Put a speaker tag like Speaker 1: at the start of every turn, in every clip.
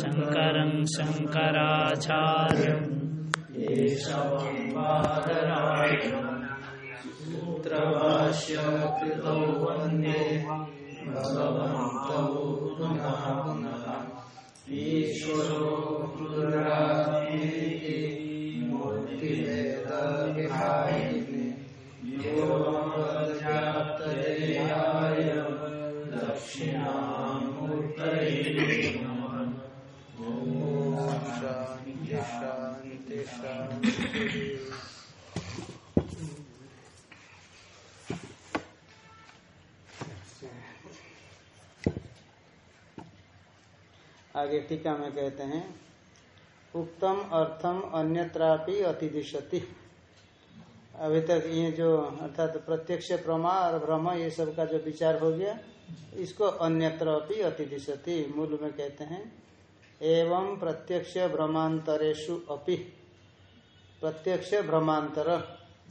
Speaker 1: शङ्करं शङ्कराचार्यम्
Speaker 2: सूत्रभाष्य कृतौ वंदे भगवन्तौ पुनः पुनः ईश्वरो गुरुरात्मेति
Speaker 3: आगे टीका में कहते हैं, उक्तम अर्थम अन्यत्रापि अतिदिशति। अभी तक ये जो, अर्थात प्रत्यक्ष प्रमा और भ्रम ये सब का जो विचार हो गया, इसको अन्यत्र अपनी अतिदिशति, मूल में कहते हैं, एवं प्रत्यक्ष भ्रमांतरेशु अपि। प्रत्यक्ष भ्रमांतर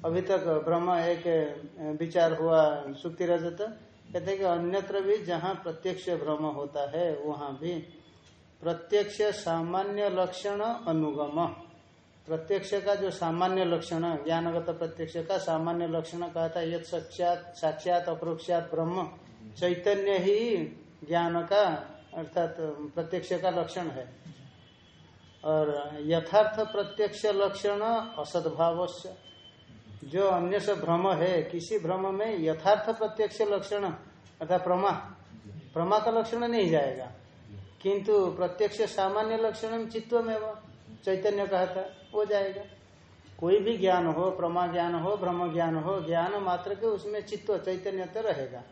Speaker 3: अभी तक भ्रम एक विचार हुआ सुक्ति रजत कहते हैं कि अन्यत्र भी जहाँ प्रत्यक्ष भ्रम होता है, वहाँ भी प्रत्यक्ष सामान्य लक्षण अनुगम। प्रत्यक्ष का जो सामान्य लक्षण, ज्ञानगत प्रत्यक्ष का सामान्य लक्षण कहा था यद साक्षात साक्षात, अपरोक्षात, ब्रह्म, चैतन्य ही ज्ञान का, अर्थात प्रत्यक्ष का लक्षण है। और यथार्थ प्रत्यक्ष लक्षण असद्भाव जो अन्य से भ्रम है, किसी भ्रम में यथार्थ प्रत्यक्ष लक्षण, अर्थात प्रमा प्रमा का लक्षण नहीं जाएगा। किंतु प्रत्यक्ष सामान्य लक्षण चित्व में वो चैतन्य कहा था वो जाएगा। कोई भी ज्ञान हो प्रमा ज्ञान हो ब्रह्म ज्ञान हो ज्ञान मात्र के उसमें चित्व चैतन्य तो रहेगा।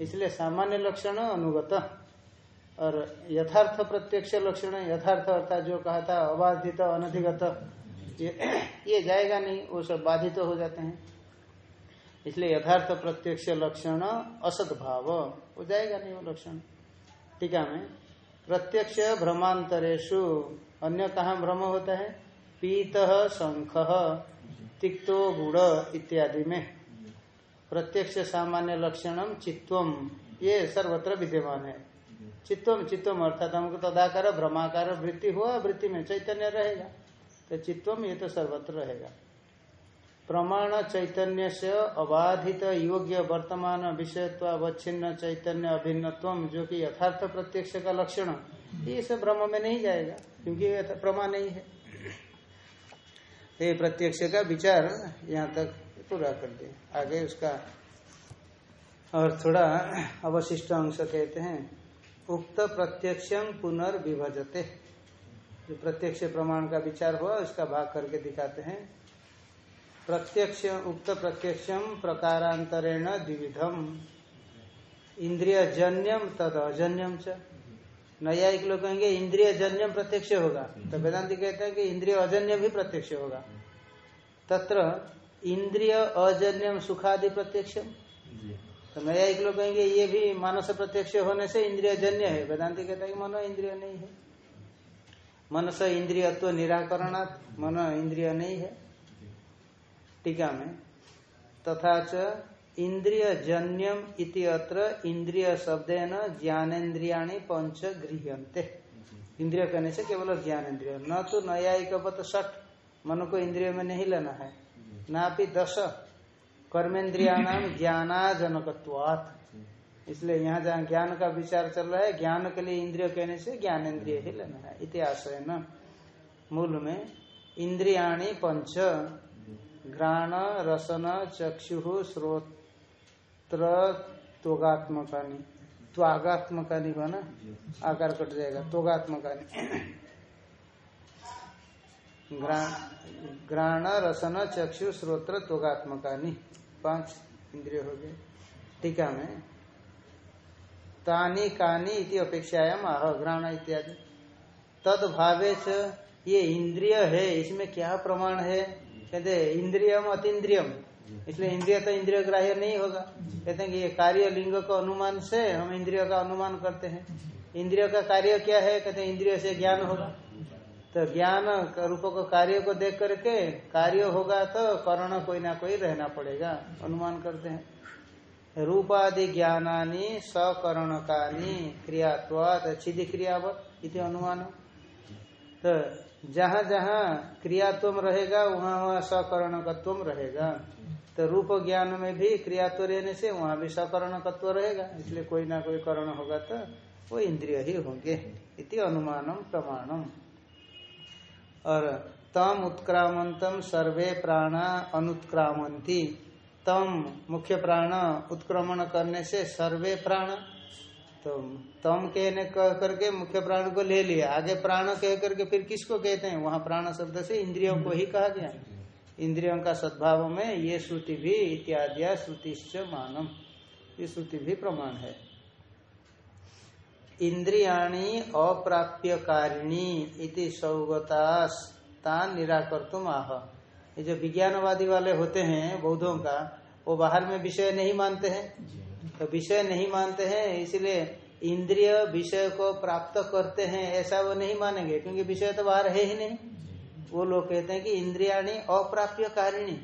Speaker 3: इसलिए सामान्य लक्षण अनुगत। और यथार्थ प्रत्यक्ष लक्षण यथार्थ अर्थात जो कहा था अबाधित अनधिगत ये, ये जाएगा नहीं वो सब बाधित तो हो जाते हैं। इसलिए यथार्थ प्रत्यक्ष लक्षण असत भाव वो जाएगा नहीं वो लक्षण। टीका में प्रत्यक्ष भ्रमांतरेशु अन्य कहा भ्रम होता है? पीत शंख, तिक्तो गुड़ इत्यादि में। प्रत्यक्ष सामान्य लक्षणम चित्वम ये सर्वत्र विद्यमान है। चित्वम चित्वम अर्थात हमको तदाकार, भ्रमाकार वृत्ति हुआ, वृत्ति में चैतन्य रहेगा। तो चित्वम ये तो सर्वत्र रहेगा। प्रमाण चैतन्य से अबाधित योग्य वर्तमान विषयत्वावच्छिन्न चैतन्य अभिन्नत्व जो कि यथार्थ प्रत्यक्ष का लक्षण ये सब भ्रम में नहीं जाएगा, क्योंकि ये प्रमा नहीं है। ये प्रत्यक्ष का विचार यहाँ तक पूरा कर दिए आगे उसका और थोड़ा अवशिष्ट अंश कहते हैं, उक्त प्रत्यक्षम पुनर्विभजते। जो प्रत्यक्ष प्रमाण का विचार हुआ, उसका भाग करके दिखाते हैं। प्रत्यक्ष, उक्त प्रत्यक्षम प्रकारांतरेण द्विविधम। इंद्रिय जन्यम तद अजन्यम च। न्यायिक लोग कहेंगे इंद्रिय जन्यम प्रत्यक्ष होगा। तो वेदांति कहते हैं कि इंद्रिय अजन्य भी प्रत्यक्ष होगा। तत्र इंद्रिय अजन्यम सुखादि प्रत्यक्षम तो न्यायिक लोग कहेंगे, ये भी मानस प्रत्यक्ष होने से इंद्रिय जन्य है। वेदांति कहता है कि मनो इंद्रिय नहीं है। मनस इंद्रियत्व निराकरणात्, मनो इंद्रिय नहीं है। टीका में, तथा च इंद्रिय जन्यम इति अत्र इंद्रिय शब्देन ज्ञानेन्द्रियाणी पंच गृह्यंते इंद्रिय कहने से केवल ज्ञानेन्द्रिय। न तो न्यायिकवत सठ मन को इंद्रिय में नहीं लेना है। ना भी दश, कर्मेन्द्रियाणाम ज्ञानाजनकत्वात्। इसलिए यहाँ जहाँ ज्ञान का विचार चल रहा है, ज्ञान के लिए इंद्रिय कहने से ज्ञानेन्द्रिय ही लेना है। इतिहास है न मूल में, इंद्रियाणी पंच घ्राण, रसन, चक्षु श्रोत्र त्वगात्मकानी। त्वागात्मकानी बना आकार कट जाएगा। त्वगात्मकानी। घ्राण, रसन, चक्षु श्रोत्र त्वगात्मकानी। पाँच इंद्रिय हो गए। टीका में तानी, कानी इति अपेक्षायाम आह, घ्राण इत्यादि। तद भावे ये इंद्रिय है, इसमें क्या प्रमाण है? कहते इंद्रियम अतीन्द्रियम। इसलिए इंद्रिय तो इंद्रिय ग्राह्य नहीं होगा। कहते हैं कि ये कार्य लिंग का अनुमान से हम इंद्रिय का अनुमान करते हैं। इंद्रिय का कार्य क्या है? कहते हैं, इंद्रिय से ज्ञान होगा। तो ज्ञान रूप को कार्य को देख करके कार्य होगा तो कर्ण कोई ना कोई रहना पड़ेगा। अनुमान करते हैं। रूपादि ज्ञानानि सकरणकानि क्रियात्वाद छिद क्रियावत इति अनुमान। तो जहाँ जहाँ क्रियात्व रहेगा, वहाँ वहाँ सकरणकत्व रहेगा। तो रूप ज्ञान में भी क्रियात्व रहने से वहाँ भी सकरणकत्व रहेगा। इसलिए कोई ना कोई करण होगा तो वो इंद्रिय ही होंगे। इति अनुमानम प्रमाणम। और तम उत्क्रामंतम सर्वे प्राण अनुत्क्रामंती। तम मुख्य प्राण उत्क्रमण करने से सर्वे प्राण तो तम कहने कह करके मुख्य प्राण को ले लिया आगे प्राण कह करके फिर किसको कहते हैं? वहाँ प्राण शब्द से इंद्रियों को ही कहा गया। इंद्रियों का सद्भाव में ये श्रुति भी इत्यादि श्रुतिश्च मानम। ये श्रुति भी प्रमाण है। इंद्रियाणी अप्राप्य कारिणी इति सौगतास तान निराकर तुम आह। ये जो विज्ञानवादी वाले होते हैं बौद्धों का, वो बाहर में विषय नहीं मानते हैं। तो विषय नहीं मानते हैं, इसलिए इंद्रिय विषय को प्राप्त करते हैं, ऐसा वो नहीं मानेंगे, क्योंकि विषय तो बाहर है ही नहीं। वो लोग कहते हैं कि इंद्रियाणी अप्राप्य कारिणी,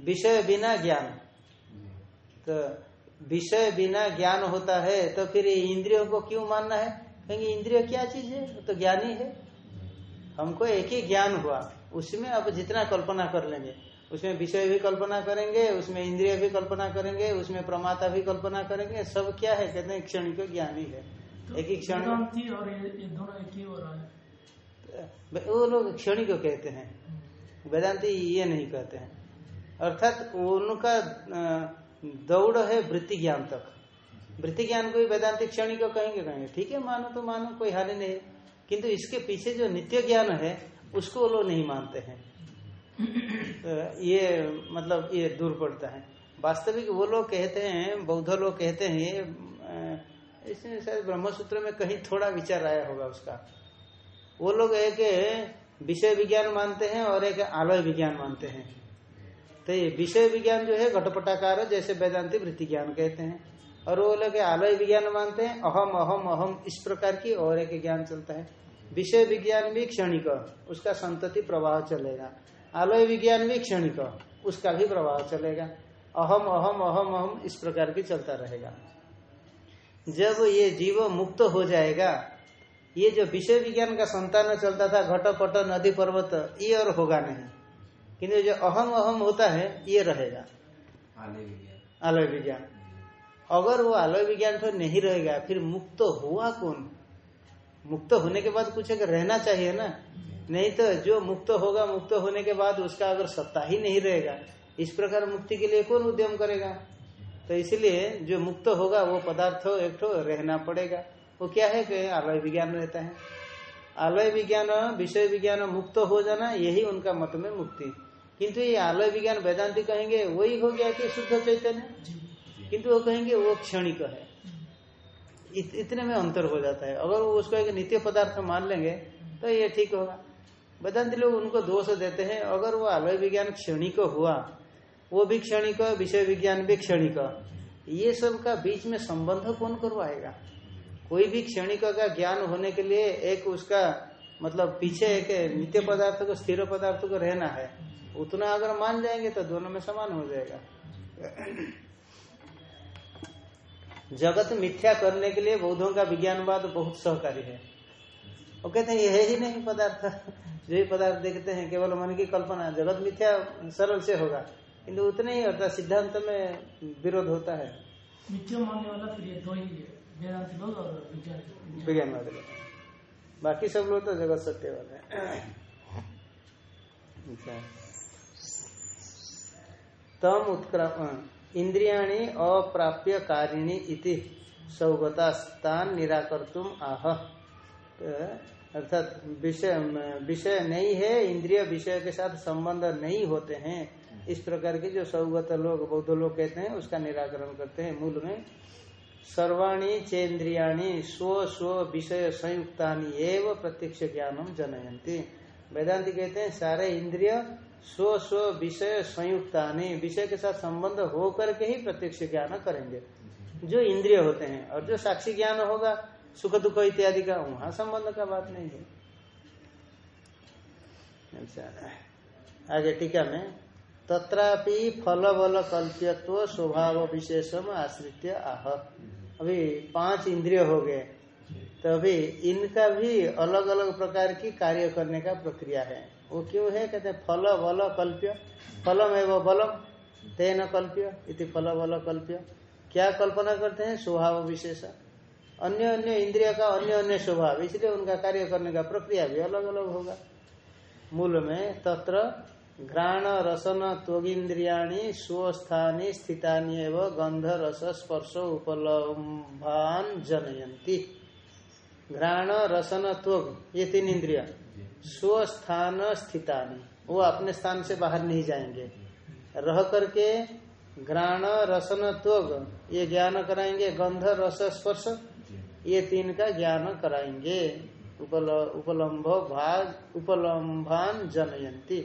Speaker 3: विषय बिना ज्ञान। तो विषय बिना ज्ञान होता है तो फिर इंद्रियों को क्यों मानना है? क्योंकि इंद्रिय क्या चीज़ है? तो ज्ञान ही है। हमको एक ही ज्ञान हुआ, उसमें अब जितना कल्पना कर लेंगे। उसमें विषय भी कल्पना करेंगे उसमें इंद्रिय भी कल्पना करेंगे उसमें प्रमाता भी कल्पना करेंगे सब क्या है? कहते हैं क्षणिक ज्ञान ही। है
Speaker 1: तो
Speaker 3: एक ही क्षण।
Speaker 1: और ये, ये दोनों एक ही हो रहा है।
Speaker 3: वो लोग क्षणिक कहते हैं। वेदांति ये नहीं कहते हैं। अर्थात उनका दौड़ है वृत्ति ज्ञान तक। वृत्ति ज्ञान को भी वेदांति क्षणिक कहेंगे कहेंगे ठीक है मानो तो मानो कोई हानि नहीं किंतु इसके पीछे जो नित्य ज्ञान है उसको वो लोग नहीं मानते हैं। तो ये मतलब ये दूर पड़ता है। वास्तविक वो लोग कहते हैं, बौद्ध लोग कहते हैं इसमें शायद ब्रह्मसूत्र में कहीं थोड़ा विचार आया होगा उसका। वो लोग एक विषय विज्ञान मानते हैं और एक आलय विज्ञान मानते हैं। तो ये विषय विज्ञान जो है घटपटाकार, जैसे वेदांति वृत्ति ज्ञान कहते हैं। और वो लोग आलय विज्ञान मानते हैं, अहम अहम अहम, इस प्रकार की और एक ज्ञान चलता है। विषय विज्ञान भी क्षणिक, उसका संतति प्रवाह चलेगा। आलय विज्ञान भी क्षणिक उसका भी प्रभाव चलेगा। अहम अहम अहम अहम इस प्रकार की चलता रहेगा। जब ये जीव मुक्त हो जाएगा ये जो विषय विज्ञान का संतान चलता था घट पट नदी पर्वत ये और होगा नहीं। किंतु जो अहम अहम होता है ये रहेगा।
Speaker 2: आलोय विज्ञान।
Speaker 3: अगर वो आलोय विज्ञान फिर नहीं रहेगा फिर मुक्त हुआ कौन? मुक्त होने के बाद कुछ एक रहना चाहिए ना नहीं तो जो मुक्त होगा मुक्त होने के बाद उसका अगर सत्ता ही नहीं रहेगा इस प्रकार मुक्ति के लिए कौन उद्यम करेगा? तो इसलिए जो मुक्त होगा वो पदार्थ एक तो रहना पड़ेगा। वो क्या है कि आलय विज्ञान रहता है। आलय विज्ञान विषय विज्ञान मुक्त हो जाना यही उनका मत में मुक्ति। किंतु ये आलय विज्ञान वेदांति कहेंगे वही हो गया कि शुद्ध चैतन्य? किंतु वो कहेंगे वो क्षणिक है। इत, इतने में अंतर हो जाता है। अगर वो उसको एक नित्य पदार्थ मान लेंगे तो ये ठीक होगा। वेदांति लोग उनको दोष देते हैं। अगर वो आलय विज्ञान क्षणिक हुआ, वो भी क्षणिक, विषय विज्ञान भी क्षणिक, ये सब का बीच में संबंध कौन करवाएगा? कोई भी क्षणिक का ज्ञान होने के लिए एक उसका मतलब पीछे एक नित्य पदार्थ को, स्थिर पदार्थ को रहना है। उतना अगर मान जाएँगे तो दोनों में समान हो जाएगा। जगत मिथ्या करने के लिए बौद्धों का विज्ञानवाद बहुत सहकारी है। वो कहते हैं, यह ही नहीं पदार्थ। जो ही पदार्थ देखते हैं केवल मन की कल्पना जगत मिथ्या सरल से होगा। किंतु उतने ही अर्थात सिद्धांत में विरोध होता है।
Speaker 1: वाला विज्ञान।
Speaker 3: लोग बाकी सब लोग तो जगत सत्य वाले हैं। अच्छा। तम उत्क्रम इंद्रियाणी अप्राप्य कारिणी इति सौगतास्तान निराकर्तुम आह। तो अर्थात विषय विषय नहीं है, इंद्रिय विषय के साथ संबंध नहीं होते हैं। इस प्रकार के जो सौगत लोग, बौद्ध लोग कहते हैं, उसका निराकरण करते हैं मूल में। सर्वाणी चेन्द्रियाणी स्व स्व विषय संयुक्तानी एवं प्रत्यक्ष ज्ञानम जनयंती वेदांति कहते हैं, सारे इंद्रिय स्व स्व विषय संयुक्तानी, विषय के साथ संबंध हो करके ही प्रत्यक्ष ज्ञान करेंगे। जो इंद्रिय होते हैं और जो साक्षी ज्ञान होगा सुख, दुख इत्यादि का, वहाँ संबंध का बात नहीं है। अच्छा। आगे टीका में, तत्रापि फल बल कल्प्यत्व स्वभाव विशेषम आश्रित्य आह। अभी पाँच इंद्रिय हो गए। तो अभी इनका भी अलग अलग प्रकार की कार्य करने का प्रक्रिया है। वो क्यों है? कहते हैं फल बल कल्प्य फलम एवं बलम, तेन कल्प्य इति फल बल कल्प्य। क्या कल्पना करते हैं? स्वभाव विशेष। अन्य अन्य इंद्रिय का अन्य अन्य स्वभाव। इसलिए उनका कार्य करने का प्रक्रिया भी अलग अलग होगा। मूल में तत्र घ्राण, रसन, त्वगिंद्रियाणी, स्वस्थानी, स्थितानी एवं गंध, रस, स्पर्श, उपलम्भान जनयंती घ्राण, रसन, त्वग, ये तीन इंद्रिय। स्वस्थान, स्थितानी। वो अपने स्थान से बाहर नहीं जाएँगे। रह करके घ्राण, रसन, त्वग, ये ज्ञान कराएँगे। गंध, रस, स्पर्श ये तीन का ज्ञान कराएँगे। उपल, उपलम्भ भाग उपलम्भान जनयंती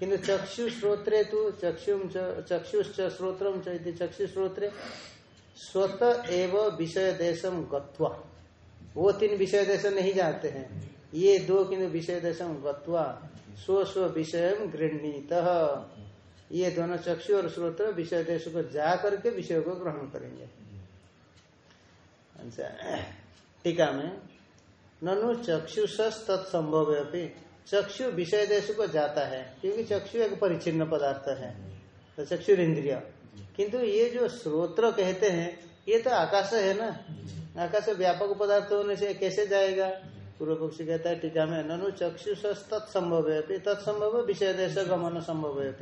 Speaker 3: किंतु चक्षु श्रोत्रे तु चक्षु चक्षुश्च चक्षु श्रोत्रे स्वत एव विषय देशम गत्वा। वो तीन विषय देश नहीं जाते हैं। ये दो किंतु विषय देशम गत्वा स्व स्व विषय गृहणीत। ये दोनों चक्षु और श्रोत्र विषय देश को जा करके विषय को ग्रहण करेंगे। अच्छा। टीका में, ननु चक्षुष तत्संभव है चक्षु विषय देश को जाता है, क्योंकि चक्षु एक परिचिन्न पदार्थ है। तो चक्षु इंद्रिय किंतु ये जो स्रोत्र कहते हैं, ये तो आकाश है ना? आकाश व्यापक पदार्थ होने से कैसे जाएगा? पूर्व पक्षी कहता है, टीका में, ननु चक्षुष तत्संभव है तत्संभव विषय देश गमन संभव है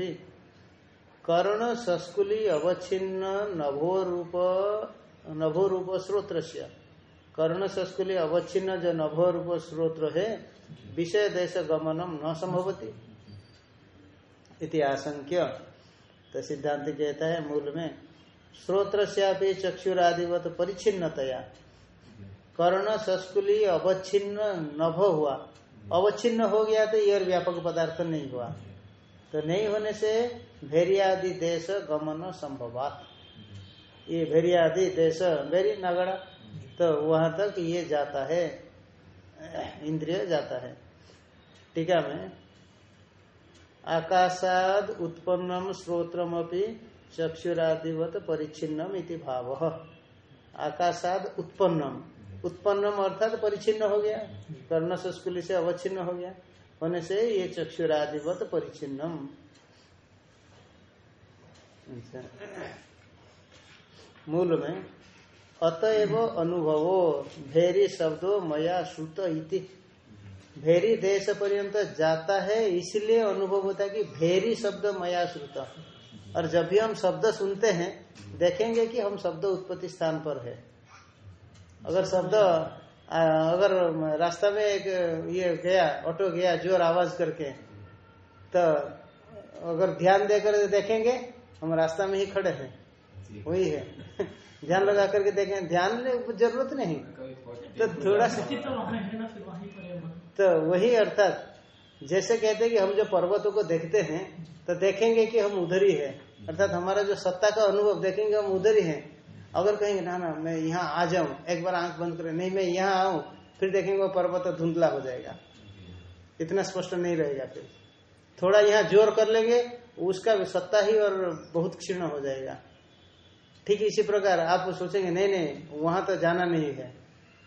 Speaker 3: कर्ण संस्कुली अवच्छिन्न नभो रूप नभो रूप स्रोत्र कर्ण संस्कुली अवच्छिन्न जो नभो रूप स्रोत्र है विषय देश गमनम न संभवती इति आशंक्य तो सिद्धांत कहता है, मूल में स्रोत्र से चक्षुरादिवत परिच्छिन्नतया। कर्ण संस्कुली अवच्छिन्न नभ हुआ। अवच्छिन्न हो गया तो ये व्यापक पदार्थ नहीं हुआ। तो नहीं होने से भेरियादि देश गमन संभवात। ये भेरियादि देश, भेरी नगड़ा तो वहाँ तक ये जाता है, इंद्रिय जाता है। टीका में आकाशाद उत्पन्नम श्रोत्रमपि चक्षुरादिवत परिच्छिन्नम इति भाव। आकाशाद उत्पन्नम। उत्पन्नम अर्थात परिच्छिन्न हो गया। कर्ण संस्कुली से अवच्छिन्न हो गया। होने से ये चक्षुरादिवत परिच्छिन्नम। अच्छा। मूल में, अतएव अनुभवो, भेरी शब्दों मया श्रुत इति। भेरी देश पर्यंत जाता है, इसलिए अनुभव होता है कि भेरी शब्द मया श्रुत। और जब भी हम शब्द सुनते हैं, देखेंगे कि हम शब्द उत्पत्ति स्थान पर है। अगर शब्द अगर रास्ता में एक, ये गया, ऑटो गया, ज़ोर आवाज़ करके तो अगर ध्यान देकर देखेंगे, हम रास्ता में ही खड़े हैं। वही है। ध्यान लगा करके देखें ध्यान ज़रूरत नहीं। तो थोड़ा सा तो वही अर्थात जैसे कहते हैं कि हम जो पर्वतों को देखते हैं तो देखेंगे कि हम उधर ही है। अर्थात हमारा जो सत्ता का अनुभव देखेंगे हम उधर ही है। अगर कहेंगे ना ना मैं यहाँ आ जाऊँ एक बार आँख बंद करें नहीं मैं यहाँ आऊँ फिर देखेंगे वो पर्वत धुंधला हो जाएगा। इतना स्पष्ट नहीं रहेगा फिर। थोड़ा यहाँ ज़ोर कर लेंगे उसका सत्ता ही और बहुत क्षीण हो जाएगा। ठीक इसी प्रकार आप सोचेंगे, नहीं नहीं, वहाँ तो जाना नहीं है,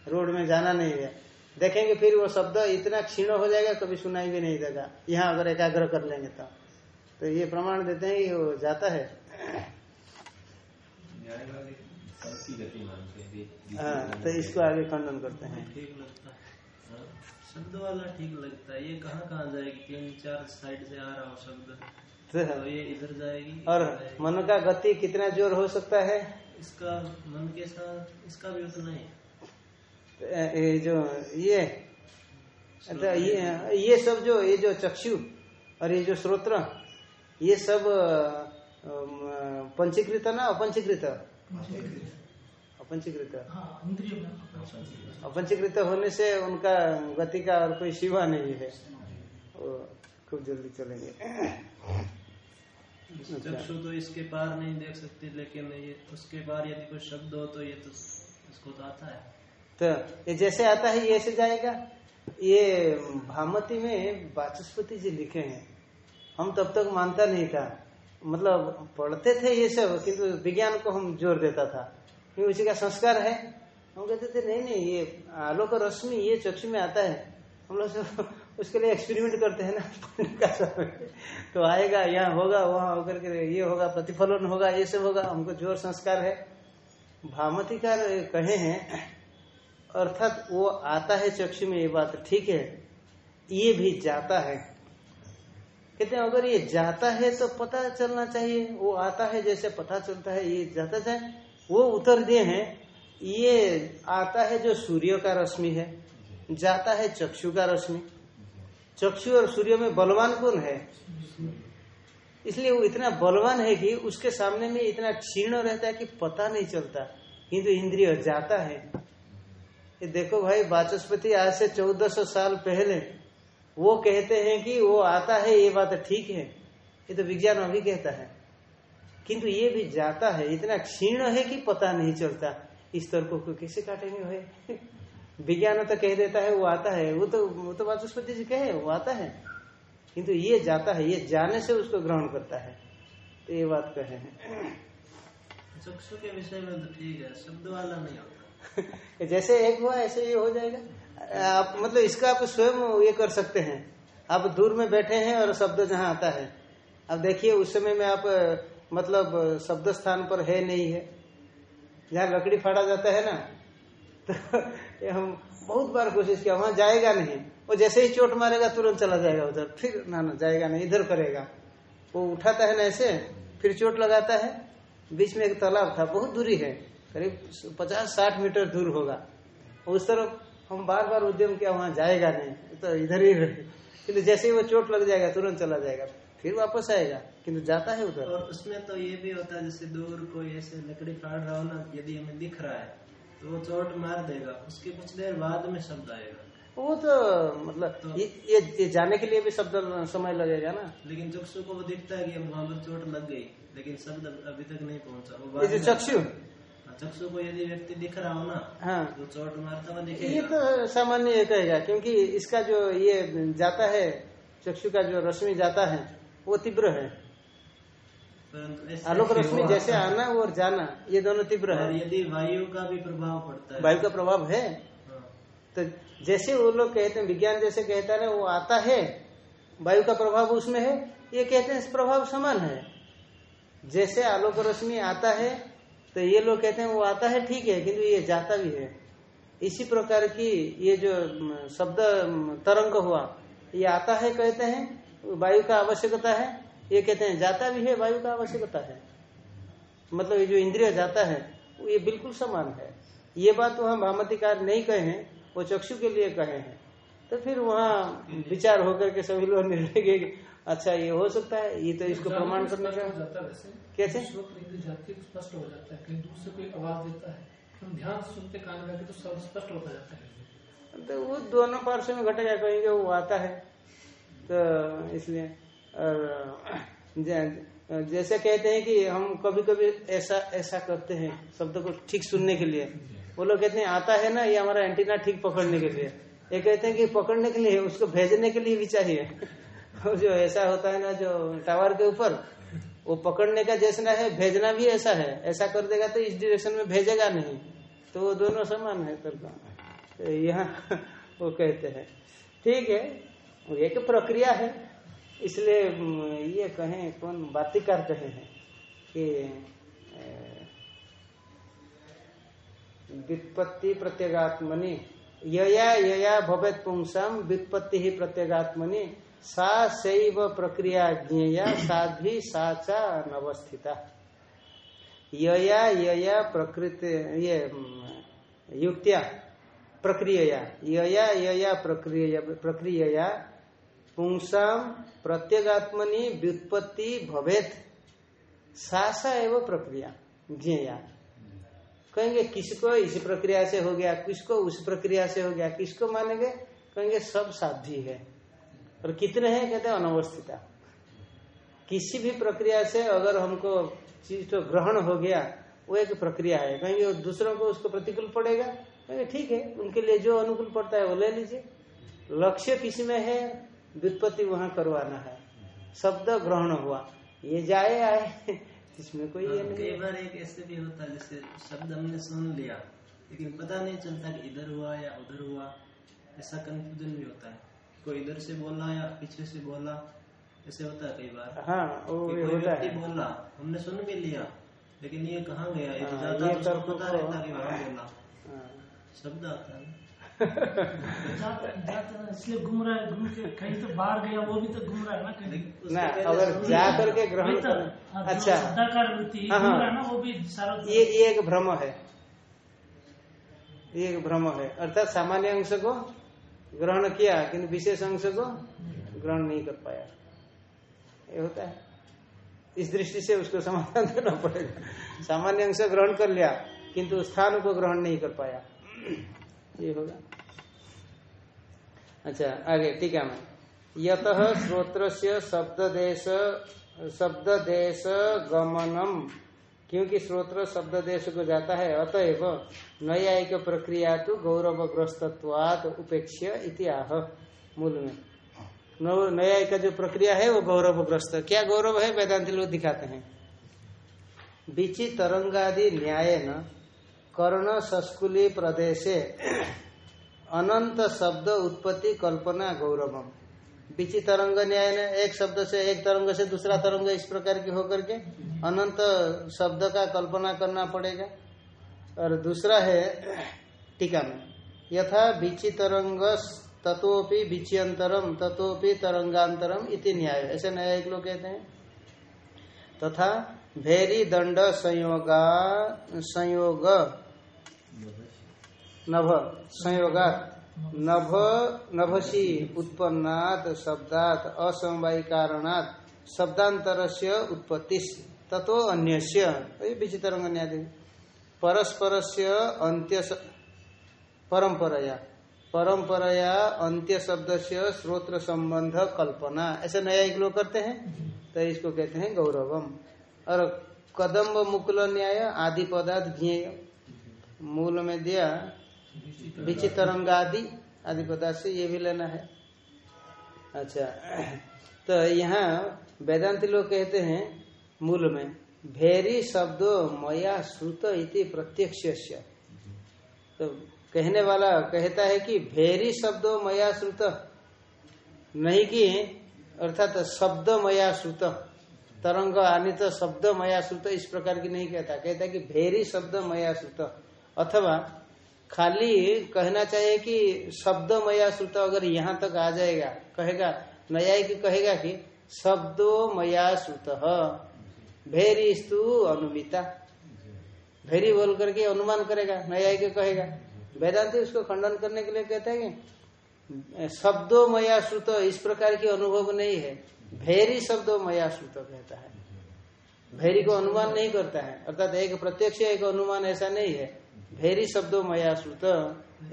Speaker 3: रोड में जाना नहीं है। देखेंगे फिर वो शब्द इतना क्षीण हो जाएगा, कभी सुनाई भी नहीं देगा। यहाँ अगर एकाग्र कर लेंगे तो। तो ये प्रमाण देते हैं वो जाता है। हाँ तो इसको आगे खंडन करते हैं।
Speaker 1: ठीक लगता है। शब्द वाला ठीक लगता है। ये कहाँ कहाँ जाएगी? तीन चार साइड से आ रहा हो शब्द। तो ये इधर जाएगी
Speaker 3: और मन का गति कितना ज़ोर हो सकता है?
Speaker 1: इसका मन के साथ इसका भी उतना ही।
Speaker 3: ये जो ये तो ये ये सब जो ये जो चक्षु और ये जो श्रोत्र ये सब पंचीकृत ना अपंचीकृत? अपंचीकृत। अपंचीकृत। होने से उनका गति का और कोई सीमा नहीं है। वो खूब जल्दी चलेंगे।
Speaker 1: चक्षु तो इसके पार नहीं देख सकते लेकिन ये उसके पार यदि कोई शब्द हो तो ये तो इसको तो आता है।
Speaker 3: तो ये जैसे आता है ये ऐसे जाएगा। ये भामती में वाचस्पति जी लिखे हैं। हम तब तक मानता नहीं था। मतलब पढ़ते थे ये सब किंतु विज्ञान को हम ज़ोर देता था। क्योंकि उसी का संस्कार है। हम कहते थे नहीं नहीं ये आलोक रश्मि ये चक्षु में आता है। हम लोग सब उसके लिए एक्सपेरिमेंट करते हैं ना। का समय तो आएगा, यहाँ होगा, वहाँ होकर के ये होगा, प्रतिफलन होगा, ये सब होगा, हमको ज़ोर संस्कार है। भामतिकार कहे हैं, अर्थात वो आता है चक्षु में, ये बात ठीक है, ये भी जाता है। कहते अगर ये जाता है तो पता चलना चाहिए, वो आता है जैसे पता चलता है, ये जाता जाए। वो उत्तर दिए हैं, ये आता है जो सूर्य का रश्मि है, जाता है चक्षु का रश्मि। चक्षु और सूर्य में बलवान कौन है? इसलिए वो इतना बलवान है कि उसके सामने में इतना क्षीण रहता है कि पता नहीं चलता। किंतु इंद्रिय जाता है। ये देखो भाई, वाचस्पति आज से चौदह सौ साल पहले वो कहते हैं कि वो आता है, ये बात ठीक है। ये तो विज्ञान अभी कहता है। किंतु ये भी जाता है, इतना क्षीण है कि पता नहीं चलता। इस तर्क को कैसे काटेंगे भाई? विज्ञान तो कह देता है वो आता है। वो तो वो तो वाचस्पति जी कहे वो आता है। किंतु ये जाता है ये जाने से उसको ग्रहण करता है। तो ये बात कहे हैं।
Speaker 1: चक्षु के विषय में तो ठीक है शब्द वाला नहीं होता।
Speaker 3: जैसे एक हुआ ऐसे ये हो जाएगा। आप मतलब इसका आप स्वयं ये कर सकते हैं। आप दूर में बैठे हैं और शब्द जहाँ आता है। अब देखिए उस समय में आप मतलब शब्द स्थान पर है नहीं है। जहाँ लकड़ी फाड़ा जाता है ना तो ये हम बहुत बार कोशिश किया, वहाँ जाएगा नहीं। वो जैसे ही चोट मारेगा, तुरंत चला जाएगा उधर। फिर, ना ना, जाएगा नहीं, इधर करेगा। वो उठाता है ना ऐसे फिर चोट लगाता है। बीच में एक तालाब था, बहुत दूरी है, करीब पचास, साठ मीटर दूर होगा। उस तरफ़ हम बार बार उद्यम किया, वहाँ जाएगा नहीं तो इधर ही किन्तु जैसे ही वो चोट लग जाएगा, तुरंत चला जाएगा। फिर वापस आएगा, किंतु जाता है उधर।
Speaker 1: और उसमें तो ये भी होता है, जैसे दूर कोई ऐसे लकड़ी फाड़ रहा हो ना, यदि हमें दिख रहा है तो वो चोट मार देगा उसके कुछ देर बाद में शब्द आएगा।
Speaker 3: वो तो मतलब
Speaker 1: तो-
Speaker 3: ये, ये, ये जाने के लिए भी शब्द समय लगेगा ना।
Speaker 1: लेकिन चक्षु को वो दिखता है कि वहाँ पर चोट लग गई लेकिन शब्द अभी तक नहीं पहुँचा वो
Speaker 3: ये चक्षु?
Speaker 1: हाँ, चक्षु को यदि व्यक्ति दिख रहा हो ना
Speaker 3: हाँ।
Speaker 1: तो चोट मारता हुआ
Speaker 3: ये तो सामान्य ये कहेगा क्योंकि इसका जो ये जाता है चक्षु का जो रश्मि जाता है वो तीव्र है। आलोक रश्मि जैसे आना और जाना ये दोनों तीव्र है।
Speaker 1: यदि वायु का भी प्रभाव पड़ता है।
Speaker 3: वायु का प्रभाव है?
Speaker 1: हाँ,
Speaker 3: तो जैसे वो लोग कहते हैं विज्ञान जैसे कहता है ना वो आता है वायु का प्रभाव उसमें है ये कहते हैं प्रभाव समान है। जैसे आलोक रश्मि आता है तो ये लोग कहते हैं वो आता है ठीक है किंतु ये जाता भी है। इसी प्रकार की ये जो शब्द तरंग हुआ ये आता है कहते हैं वायु का आवश्यकता है ये कहते हैं जाता भी है वायु का आवश्यकता है। मतलब ये जो इंद्रिय जाता है वो ये बिल्कुल समान है। ये बात वहाँ भामतिकार नहीं कहे हैं वो चक्षु के लिए कहे हैं। तो फिर वहाँ विचार होकर के सभी लोग निर्णय अच्छा ये हो सकता है ये तो इसको प्रमाण करने का कैसे
Speaker 4: स्पष्ट हो जाता है दूर से कोई आवाज़ देता है। हम ध्यान सुनते कान लगा तो सब स्पष्ट होता जाता है।
Speaker 3: तो वो दोनों पार्श्व में घटेगा कहेंगे वो आता है। तो इसलिए जैसे कहते हैं कि हम कभी कभी ऐसा ऐसा करते हैं, शब्द को ठीक सुनने के लिए। वो लोग कहते हैं, आता है ना ये हमारा एंटीना ठीक पकड़ने के लिए। ये कहते हैं कि पकड़ने के लिए, उसको भेजने के लिए भी चाहिए। जो ऐसा होता है ना, जो टावर के ऊपर, वो पकड़ने का जैसा है, भेजना भी ऐसा है। ऐसा कर देगा तो इस डायरेक्शन में भेजेगा नहीं। तो वो दोनों समान है तर्क तो। यहाँ वो कहते हैं। ठीक है एक प्रक्रिया है। इसलिए ये कहें, कौन बातिकार कहे हैं कि वित्पत्ति प्रत्यगात्मनि, यया यया भवेत पुंसम वित्पत्ति ही प्रत्यगात्मनि, सा शैव प्रक्रिया ज्ञेया साध्वी साचा अनवस्थिता यया यया प्रकृति, ये युक्तिया प्रक्रिया यया यया प्रक्रिया प्रक्रिया पुंसाम प्रत्यगात्मनि व्युत्पत्ति भवेत। सासा एवं प्रक्रिया, ज्ञेया। कहेंगे, किसको इस प्रक्रिया से हो गया, किसको उस प्रक्रिया से हो गया, किसको मानेंगे? कहेंगे, सब साध्य है। और कितने हैं? कहते हैं, अनवस्थिता। किसी भी प्रक्रिया से अगर हमको चीज़ तो ग्रहण हो गया, वो एक प्रक्रिया है। कहेंगे दूसरों को उसको प्रतिकूल पड़ेगा? कहेंगे, ठीक है, उनके लिए जो अनुकूल पड़ता है, वो ले लीजिए। लक्ष्य किसी में है? व्युत्पत्ति वहाँ करवाना है। शब्द ग्रहण हुआ। ये जाए आए इसमें कोई ये
Speaker 1: हाँ,
Speaker 3: नहीं
Speaker 1: कई बार एक ऐसे भी होता है जैसे शब्द हमने सुन लिया लेकिन पता नहीं चलता कि इधर हुआ या उधर हुआ। ऐसा कंफ्यूजन भी होता है। कोई इधर से बोला या पीछे से बोला ऐसे होता है कई बार।
Speaker 3: हाँ वो
Speaker 1: कोई
Speaker 3: होता
Speaker 1: व्यक्ति
Speaker 3: है।
Speaker 1: बोला हमने सुन भी लिया लेकिन ये कहाँ गया? ये तो
Speaker 3: हाँ, ये
Speaker 1: तो पता रहता कि वहाँ बोला।
Speaker 3: हाँ।
Speaker 1: शब्द आता है।
Speaker 5: इसलिए घूम रहा है घूम के कहीं तो बाहर गया वो भी तो घूम रहा है ना कहीं
Speaker 3: ना अगर जा करके ग्रहण
Speaker 5: तो,
Speaker 3: अच्छा
Speaker 5: वृत्ति ना वो भी सारा
Speaker 3: ये ये एक भ्रम है। ये एक भ्रम है। अर्थात सामान्य अंश को ग्रहण किया किंतु विशेष अंश को ग्रहण नहीं कर पाया। ये होता है। इस दृष्टि से उसको समाधान देना पड़ेगा। सामान्य अंश ग्रहण कर लिया किंतु स्थान को ग्रहण नहीं कर पाया। ये होगा। अच्छा आगे टीका में यत श्रोत्र शब्द देश शब्द देश गमनम। क्योंकि श्रोत्र शब्द देश को जाता है, अतएव नैयायिक प्रक्रिया तो गौरवग्रस्तवाद उपेक्ष्य इति आह, मूल में। नव- का जो प्रक्रिया है, वो गौरवग्रस्त। क्या गौरव है? वेदांति लोग दिखाते हैं। बिचि तरंगादि न्याय न कर्ण संस्कुली प्रदेशे अनंत शब्द उत्पत्ति कल्पना गौरवम। बिचि तरंग न्याय ने एक शब्द से एक तरंग से दूसरा तरंग इस प्रकार की होकर के अनंत शब्द का कल्पना करना पड़ेगा। और दूसरा है टीका में, यथा बिचि तरंग तत्वपि बिचियंतरम तत्वपि तरंगांतरम इति न्याय। ऐसे न्यायिक लोग कहते हैं। तथा भेरी दंड संयोगा, संयोग नभ, संयोगा। नभ, नभसी, उत्पन्नात, शब्दात असमवायी कारणात शब्दांतर से उत्पत्ति ततो अन्य विचित्रंग न्याय परस्पर से अंत्य परंपराया परंपराया अंत्य शब्द से श्रोत्र संबंध कल्पना ऐसे नया एक लोग करते हैं तो इसको कहते हैं गौरवम। और कदम्ब मुकुल न्याय आदि पदार्थ ज्ञेय मूल में दिया विचित्रंग आदि आदि पदार्थ से ये भी लेना है। अच्छा तो यहाँ वेदांति लोग कहते हैं, मूल में, भेरी शब्दो मया श्रुत इति प्रत्यक्ष तो कहने वाला कहता है कि भेरी शब्दो मया श्रुत, नहीं कि अर्थात शब्द मया श्रुत, तरंग आनित शब्द मया श्रुत इस प्रकार की नहीं कहता। कहता कि भेरी शब्द मया श्रुत। अथवा खाली कहना चाहिए कि शब्द मया श्रुत अगर यहाँ तक आ जाएगा, कहेगा नया की कहेगा कि शब्दो मया श्रुत। भेरी स्तु अनुमिता। भेरी बोल करके अनुमान करेगा नया के कहेगा। वेदांति उसको खंडन करने के लिए कहते हैं कि शब्दों मया श्रुत इस प्रकार की अनुभव नहीं है। भेरी शब्दों मया श्रुत कहता है। भेरी को अनुमान नहीं करता है, अर्थात एक प्रत्यक्ष एक अनुमान ऐसा नहीं है। भेरी शब्दों मया श्रुत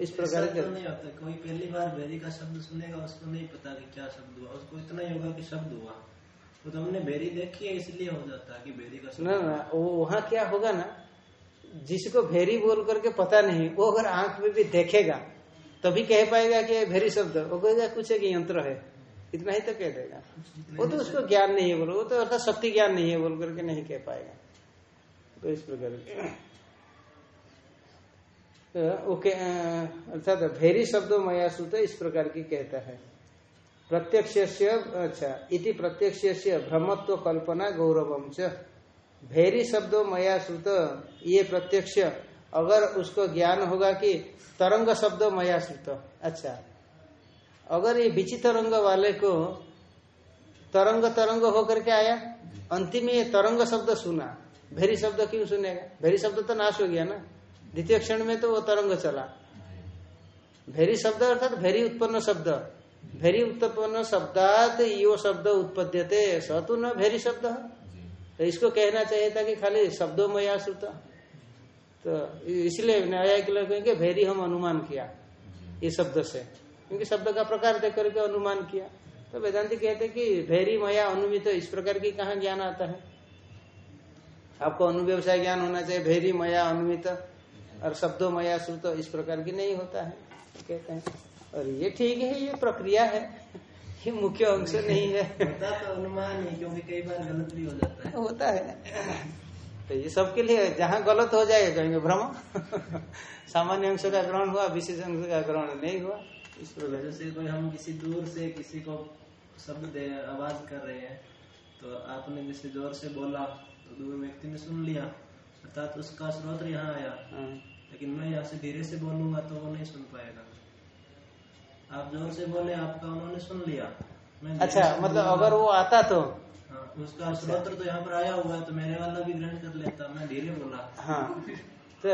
Speaker 3: इस प्रकार के
Speaker 1: नहीं होता कोई पहली बार भेरी का शब्द सुनेगा उसको नहीं पता कि क्या शब्द हुआ। उसको इतना ही होगा कि शब्द हुआ। वो तो हमने भेरी देखी है इसलिए हो जाता है कि भेरी का शब्द
Speaker 3: ना ना वो वहाँ क्या होगा ना? जिसको भेरी बोल करके पता नहीं वो अगर आँख में भी देखेगा तभी कह पाएगा कि भेरी शब्द वो कहेगा कुछ है कि यंत्र है इतना ही तो कह देगा। वो तो उसको ज्ञान नहीं है बोलो वो तो अर्थात शक्ति ज्ञान नहीं है बोल करके नहीं कह पाएगा। तो इस प्रकार तो अर्थात भेरी शब्दों मया सुत इस प्रकार की कहता है। प्रत्यक्ष अच्छा इति प्रत्यक्ष भ्रमत्व कल्पना गौरवम च। भेरी शब्दों मया श्रुत ये प्रत्यक्ष, अगर उसको ज्ञान होगा कि तरंग शब्द मया श्रुत अच्छा। अगर ये विचित्रंग वाले को तरंग तरंग होकर के आया, अंतिम ये तरंग शब्द सुना भेरी शब्द क्यों सुनेगा? भेरी शब्द तो नाश हो गया ना। द्वितीय क्षण में तो वो तरंग चला। भेरी शब्द अर्थात भेरी उत्पन्न शब्द। भेरी उत्पन्न शब्दात यो शब्द उत्पद्यते स तो न भेरी शब्द। तो इसको कहना चाहिए था कि खाली शब्दों में या श्रुत तो इसलिए न्याय के लोग कहेंगे भेरी हम अनुमान किया ये शब्द से। क्योंकि शब्द का प्रकार देख करके अनुमान किया। तो वेदांति कहते कि भेरी मया अनुमित, इस प्रकार की कहा ज्ञान आता है? आपको अनुव्यवसाय ज्ञान होना चाहिए, भेरी मया अनुमित। और शब्दों मया श्रुत इस प्रकार की नहीं होता है कहते हैं। और ये ठीक है ये प्रक्रिया है। ये मुख्य अंश नहीं है।
Speaker 1: होता तो अनुमान ही क्योंकि कई बार गलत भी हो जाता है।
Speaker 3: होता है। तो ये सबके लिए जहाँ गलत हो जाएगा कहेंगे भ्रम। सामान्य अंश का ग्रहण हुआ विशेष अंश का ग्रहण नहीं हुआ। इस प्रकार
Speaker 1: जैसे कोई हम किसी दूर से किसी को शब्द आवाज़ कर रहे हैं तो आपने जैसे ज़ोर से बोला तो दूर व्यक्ति ने सुन लिया अर्थात उसका स्रोत यहाँ आया।
Speaker 3: हाँ।
Speaker 1: लेकिन मैं यहाँ से धीरे से बोलूँगा तो वो नहीं सुन पाएगा। आप ज़ोर से बोले आपका उन्होंने सुन लिया। मैं
Speaker 3: अच्छा मतलब अगर वो आता तो?
Speaker 1: हाँ, उसका स्रोत तो यहाँ पर आया हुआ है तो मेरे वाला भी ग्रहण कर लेता। मैं धीरे बोला।
Speaker 3: हाँ तो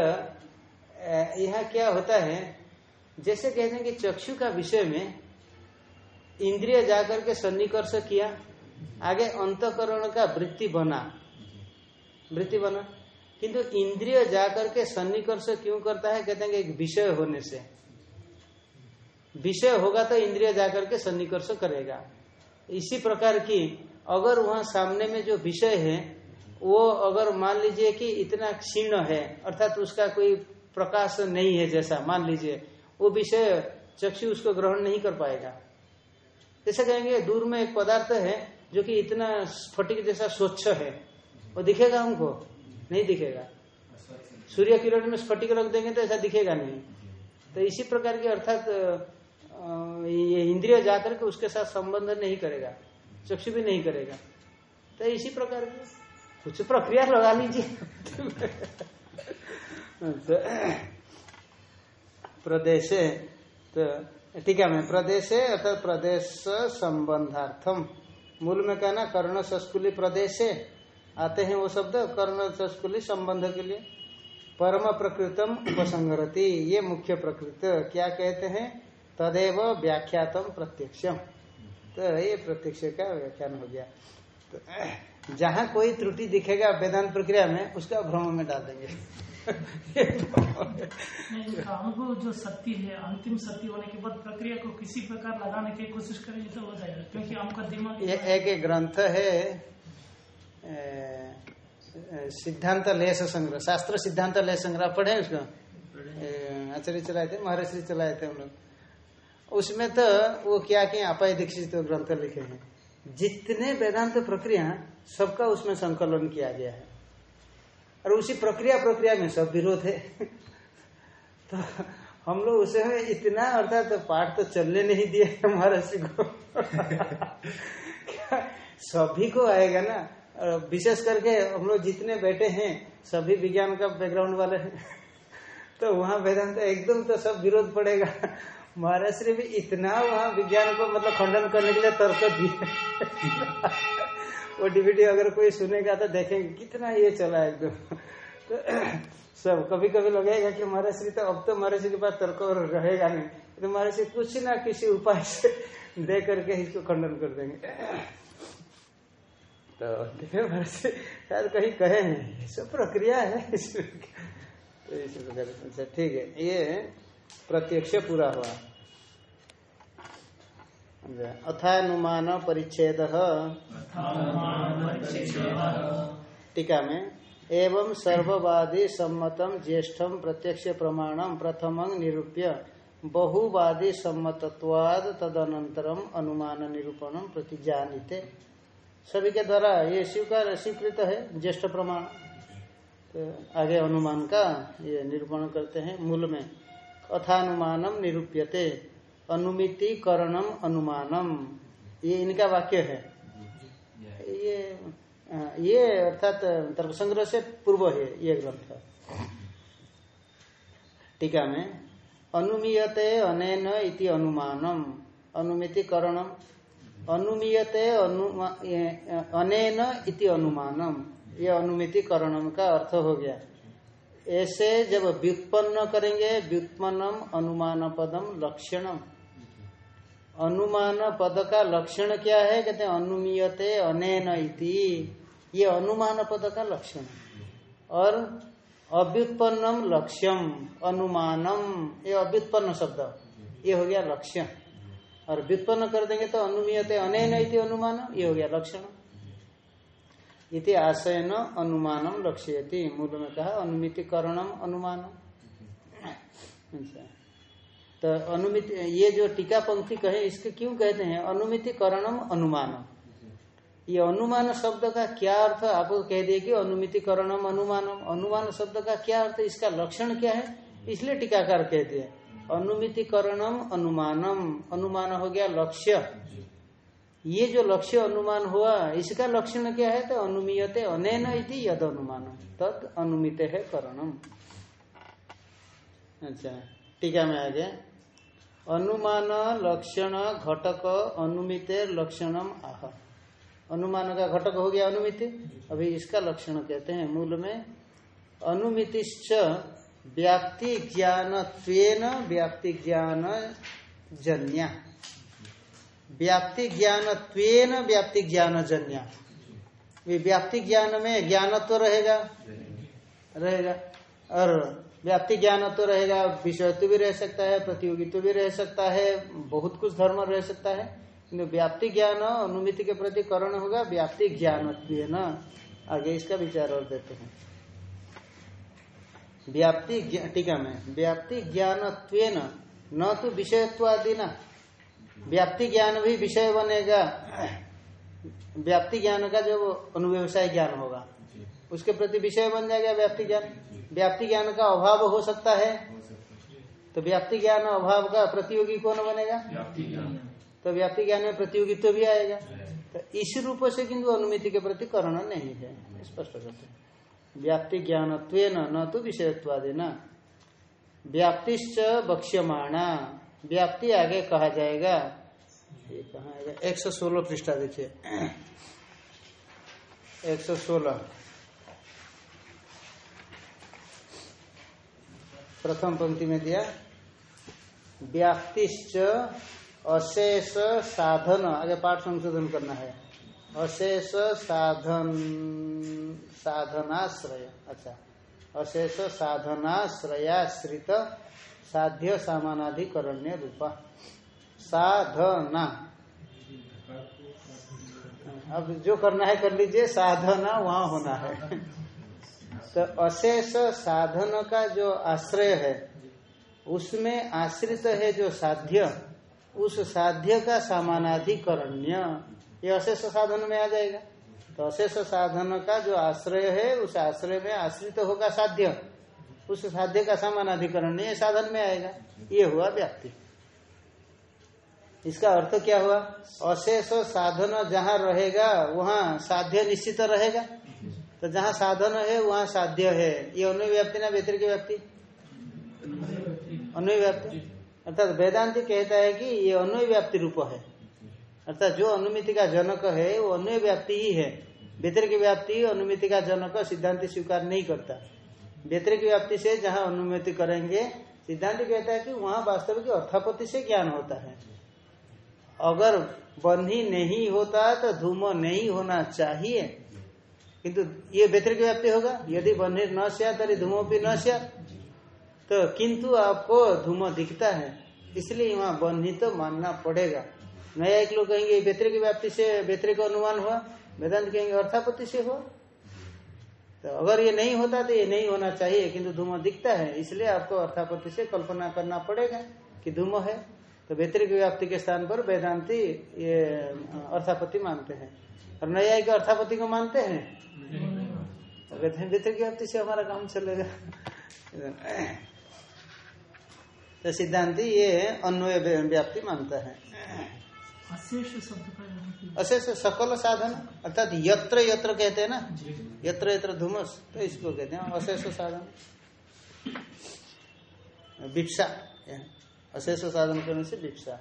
Speaker 3: यहाँ क्या होता है जैसे कहते हैं कि चक्षु का विषय में इंद्रिय जाकर के सन्निकर्ष किया आगे अंतकरण का वृत्ति बना। वृत्ति बना? किंतु इंद्रिय जाकर के सन्निकर्ष क्यों करता है? कहते हैं कि एक विषय होने से। विषय होगा तो इंद्रिय जाकर के सन्निकर्ष करेगा। इसी प्रकार की अगर वहाँ सामने में जो विषय है, वो अगर मान लीजिए कि इतना क्षीण है, अर्थात उसका कोई प्रकाश नहीं है जैसा, मान लीजिए, वो विषय चक्षु उसको ग्रहण नहीं कर पाएगा। जैसे कहेंगे, दूर में एक पदार्थ है जो कि इतना स्फटिक जैसा स्वच्छ है। वो दिखेगा हमको? नहीं दिखेगा। सूर्य किरण में स्फटिक रख देंगे तो ऐसा दिखेगा नहीं। तो इसी प्रकार की अर्थात ये इंद्रिय जाकर के उसके साथ संबंध नहीं करेगा, चक्षु भी नहीं करेगा। तो इसी प्रकार की कुछ प्रक्रिया लगा लीजिए। तो प्रदेश तो ठीक है, मैं प्रदेश अर्थात प्रदेश संबंधार्थम। मूल में कहना, कर्ण संस्कुली प्रदेश। आते हैं वो शब्द कर्ण संस्कुली संबंध के लिए। परम प्रकृतम उपसंगरति ये मुख्य प्रकृत। क्या कहते हैं? तदेव व्याख्यातम प्रत्यक्षम। तो ये प्रत्यक्ष का व्याख्यान हो गया। तो जहाँ कोई त्रुटि दिखेगा वेदांत प्रक्रिया में उसका भ्रम में डाल देंगे।
Speaker 5: अनुभव जो सत्य है अंतिम सत्य होने के बाद प्रक्रिया को किसी प्रकार लगाने की कोशिश करेंगे तो हो जाएगा क्योंकि हमका दिमाग
Speaker 3: एक ग्रंथ है। सिद्धांत लेस संग्रह शास्त्र सिद्धांत लेस संग्रह पढ़े उसको? आचार्य चलाए थे महर्षि चलाए थे हम लोग। उसमें तो वो क्या कि अपाय दीक्षित तो ग्रंथ लिखे हैं। जितने वेदांत प्रक्रिया सबका उसमें संकलन किया गया है। और उसी प्रक्रिया प्रक्रिया में सब विरोध है। तो हम लोग उसे इतना अर्थात तो पाठ तो चलने नहीं दिए महर्षि को। सभी को आएगा ना? विशेष करके हम लोग जितने बैठे हैं, सभी विज्ञान का बैकग्राउंड वाले हैं। तो वहाँ वेदांत एकदम तो सब विरोध पड़ेगा। महाराज महाराष्ट्र भी इतना वहाँ विज्ञान को मतलब खंडन करने के लिए तर्क दिए। वो डीवीडी अगर कोई सुनेगा तो देखेंगे कितना ये चला एकदम। तो सब कभी कभी लगेगा कि महाराष्ट्र तो अब तो महाराष्ट्र के पास तर्क रहेगा नहीं। तो महाराष्ट्र कुछ ना किसी उपाय से दे करके इसको खंडन कर देंगे। तो देखिए महाराष्ट्र शायद कहीं कहे हैं सब प्रक्रिया है। तो इसी प्रकार अच्छा ठीक है। ये प्रत्यक्ष पूरा हुआ। अथानुमान परिच्छेद। टीका में एवं सर्ववादी सम्मतम ज्येष्ठम प्रत्यक्ष प्रमाणम प्रथम निरूप्य बहुवादी सम्मतत्वाद तदनंतरम अनुमान निरूपणम प्रति जानिते सभी के द्वारा ये स्वीकार, स्वीकृत है, ज्येष्ठ प्रमाण। तो आगे अनुमान का ये निरूपण करते हैं मूल में। अथानुमानम निरूप्यते अनुमिति करणम अनुमानम। ये इनका वाक्य है। ये ये अर्थात तर्क संग्रह से पूर्व है ये ग्रंथ। टीका में, अनुमीयते अनेन इति अनुमानम अनुमिति करणम अनुमीयते अनेन इति अनुमानम। ये अनुमिति करणम का अर्थ हो गया। ऐसे जब व्युत्पन्न करेंगे, व्युत्पन्नम अनुमान पदम लक्षणम। अनुमान पद का लक्षण क्या है? कहते हैं, अनुमीयते अनेन इति। ये अनुमान पद का लक्षण और अव्युत्पन्नम लक्ष्यम, अनुमानम। ये अव्युत्पन्न शब्द। ये हो गया लक्ष्य। और व्युत्पन्न कर देंगे तो अनुमीयते अनेन अनुमान ये हो गया लक्षण। इति आशयन अनुमानम लक्ष्यति। मूल में कहा अनुमिति करणम अनुमान अच्छा। तो अनुमिति, ये जो टीका पंक्ति कहे, इसके क्यों कहते हैं? अनुमितिकरणम अनुमानम। ये अनुमान शब्द का क्या अर्थ आपको कह दिए कि अनुमितिकरणम अनुमानम? अनुमान शब्द का क्या अर्थ? इसका लक्षण क्या है? इसलिए टीकाकार कहते हैं। अनुमितिकरणम अनुमानम। अनुमान हो गया लक्ष्य। ये जो लक्ष्य अनुमान हुआ, इसका लक्षण क्या है? तो अनुमीयते अनैन इति यद अनुमान तद अनुमित है करणम। अच्छा टीका में आ गया अनुमान, लक्षण, घटक, अनुमित, लक्षणम, आह। अनुमान का घटक हो गया अनुमिति। अभी इसका लक्षण कहते हैं मूल में। अनुमितिश्च व्याप्ति ज्ञान व्याप्ति ज्ञान जन्या। व्याप्ति ज्ञान व्याप्ति ज्ञान जन्या। व्याप्ति ज्ञान में ज्ञान तो रहेगा। रहेगा। और व्याप्ति ज्ञान तो रहेगा विषयत्व भी रह सकता है प्रतियोगित्व भी रह सकता है, बहुत कुछ धर्म रह सकता है। किन्तु व्याप्ति ज्ञान अनुमिति के प्रति करण होगा, व्याप्ति ज्ञान आगे इसका विचार और देते हैं। व्याप्ति टीका में व्याप्ति ज्ञान न तो विषयत्वादि न व्याप्ति ज्ञान भी विषय बनेगा। व्याप्ति ज्ञान का जो अनुव्यवसाय ज्ञान होगा उसके प्रति विषय बन जाएगा व्याप्ति ज्ञान। व्याप्ति ज्ञान का अभाव हो सकता है। तो व्याप्ति ज्ञान अभाव का प्रतियोगी कौन बनेगा? तो व्याप्ति ज्ञान में प्रतियोगित्व तो भी आएगा। तो इस रूप से किंतु अनुमिति के प्रति करण नहीं है। स्पष्ट करते हैं। व्याप्ति ज्ञान न तो विषयत्वादि न व्याप्तिश्च बक्ष्यमाणा व्याप्ति आगे कहा जाएगा। ये कहा आएगा एक सौ सोलह पृष्ठा देखिए। एक सौ सोलह। प्रथम पंक्ति में दिया। व्याप्तिश्च अशेष साधन। आगे पाठ संशोधन करना है। अशेष साधन, साधनाश्रय। अच्छा अशेष साधनाश्रयाश्रित साध्य सामानाधिकरण्य रूपा। साधना। अब जो करना है कर लीजिए, साधना वहाँ होना है। तो अशेष साधन का जो आश्रय है, उसमें आश्रित है जो साध्य, उस साध्य का समानाधिकरण्य। ये अशेष साधन में आ जाएगा। तो अशेष साधन का जो आश्रय है उस आश्रय में आश्रित तो होगा साध्य। उस साध्य का समान अधिकरण ये साधन में आएगा। ये हुआ व्याप्ति। इसका अर्थ क्या हुआ? अशेष साधन जहाँ रहेगा वहाँ साध्य निश्चित रहेगा। तो जहाँ साधन है वहाँ साध्य है। ये अन्य व्याप्ति ना व्यतिरिक व्याप्ति? अन्य व्याप्ति अर्थात वेदांति कहता है कि ये अन्वय व्याप्ति रूप है। अर्थात जो अनुमिति का जनक है, वो अन्वय व्याप्ति ही है। व्यतिरिक व्याप्ति अनुमिति का जनक सिद्धांत स्वीकार नहीं करता। व्यतिरिक व्याप्ति से जहाँ अनुमिति करेंगे, सिद्धांत कहता है कि वहाँ वास्तविक अर्थापत्ति से ज्ञान होता है। अगर बंधी नहीं होता तो धूम नहीं होना चाहिए। किंतु ये व्यतिरिक व्याप्ति होगा। यदि बन्ही न सिया तरी धूमो भी न सिया तो किंतु आपको धूम दिखता है, इसलिए वहाँ बन्ही तो मानना पड़ेगा। एक लोग कहेंगे व्यतिरिक व्याप्ति से व्यतिरिक अनुमान हुआ। वेदांत कहेंगे, अर्थापत्ति से हुआ। तो अगर ये नहीं होता तो ये नहीं होना चाहिए, किंतु धूम दिखता है, इसलिए आपको अर्थापत्ति से कल्पना करना पड़ेगा कि धूम है। तो व्यतिरिक व्याप्ति के स्थान पर वेदांति ये अर्थापत्ति मानते हैं। और नया के अर्थापत्ति को मानते हैं? कहते हैं व्याप्ति से हमारा काम चलेगा। तो सिद्धांति ये अन्वय व्याप्ति मानता है।
Speaker 5: अशेष
Speaker 3: सकल साधन अर्थात यत्र यत्र कहते हैं ना? यत्र यत्र धुमस तो इसको कहते हैं अशेष साधन। विप्सा अशेष साधन करने से भिक्षा।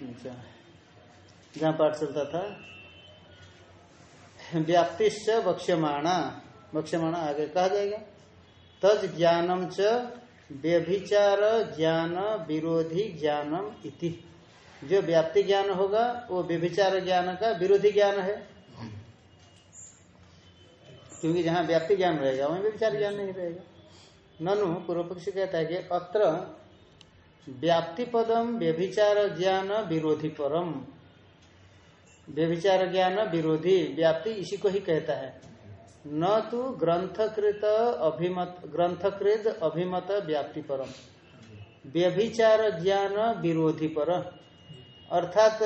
Speaker 3: अच्छा। जहाँ पाठ चलता था व्याप्तिश्च बक्ष्यमाणा बक्ष्यमाणा आगे कहा जाएगा? तज ज्ञानम च व्यभिचार ज्ञान विरोधी ज्ञानम इति। जो व्याप्ति ज्ञान होगा, वो व्यभिचार ज्ञान का विरोधी ज्ञान है। क्योंकि जहाँ व्याप्ति ज्ञान रहेगा, वहीं व्यभिचार ज्ञान नहीं रहेगा। ननु पूर्व पक्षी कहता है कि अत्र व्याप्ति पदम व्यभिचार ज्ञान विरोधी परम। व्यभिचार ज्ञान विरोधी, व्याप्ति इसी को ही कहता है। न तो ग्रंथकृत अभिमत ग्रंथकृत अभिमत व्याप्ति परम। व्यभिचार ज्ञान विरोधी पर। अर्थात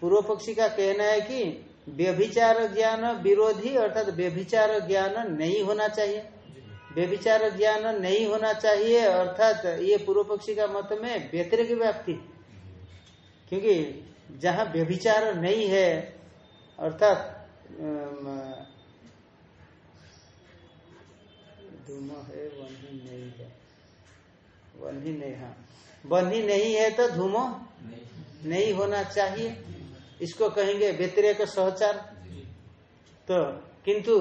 Speaker 3: पूर्व पक्षी का कहना है कि व्यभिचार ज्ञान विरोधी, अर्थात व्यभिचार ज्ञान नहीं होना चाहिए। व्यभिचार ज्ञान नहीं होना चाहिए, अर्थात ये पूर्व पक्षी का मत में व्यतिरिक व्याप्ति। क्योंकि जहाँ व्यभिचार नहीं है, अर्थात धूम है वही नहीं है। वही नहीं हाँ। वही नहीं है तो धूमो नहीं नहीं होना चाहिए। इसको कहेंगे व्यतिरेक सहचार। तो किंतु